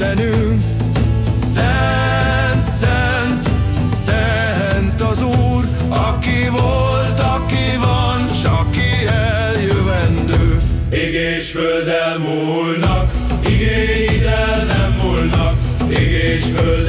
Istenünk. Szent, szent, szent az Úr Aki volt, aki van, s aki eljövendő. Ég és föld elmúlnak, igéid el nem múlnak, ég és föld